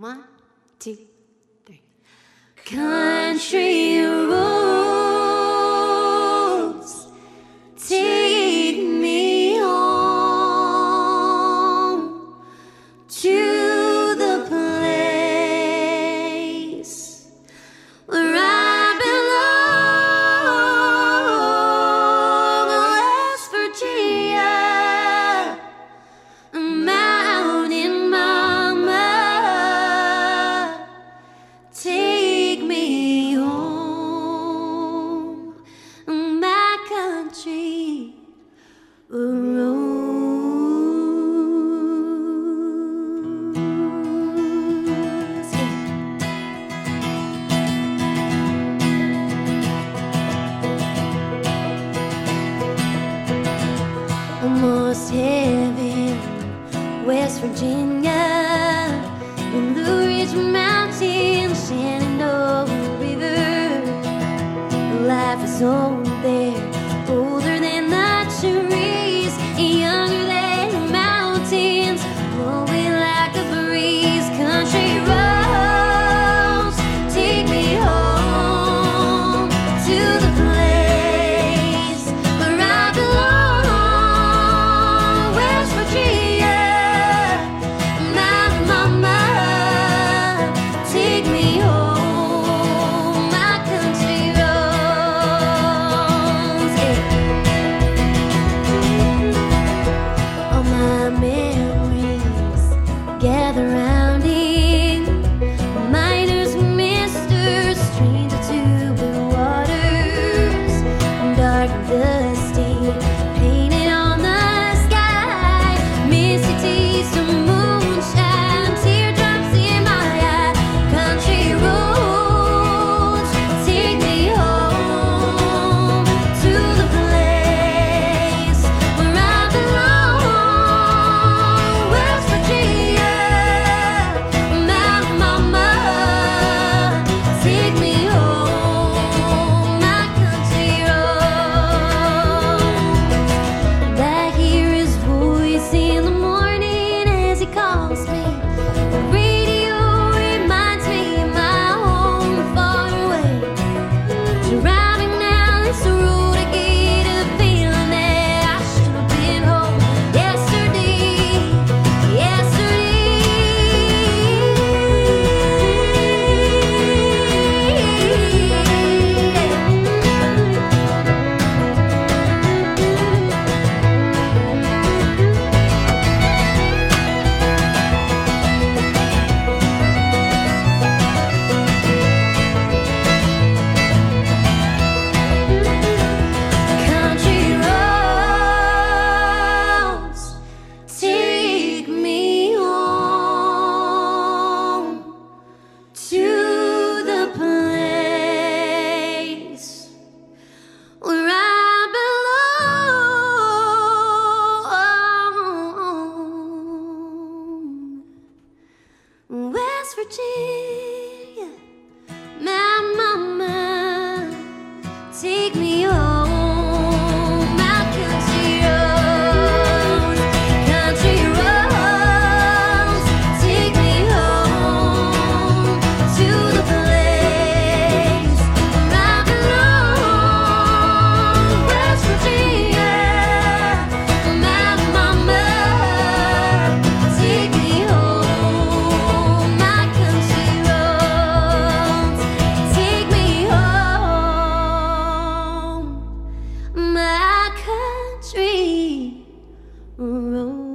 One, two, three. Country road. Virginia, in Blue Ridge Mountains, Shenandoah River. Life is over. for cheese. around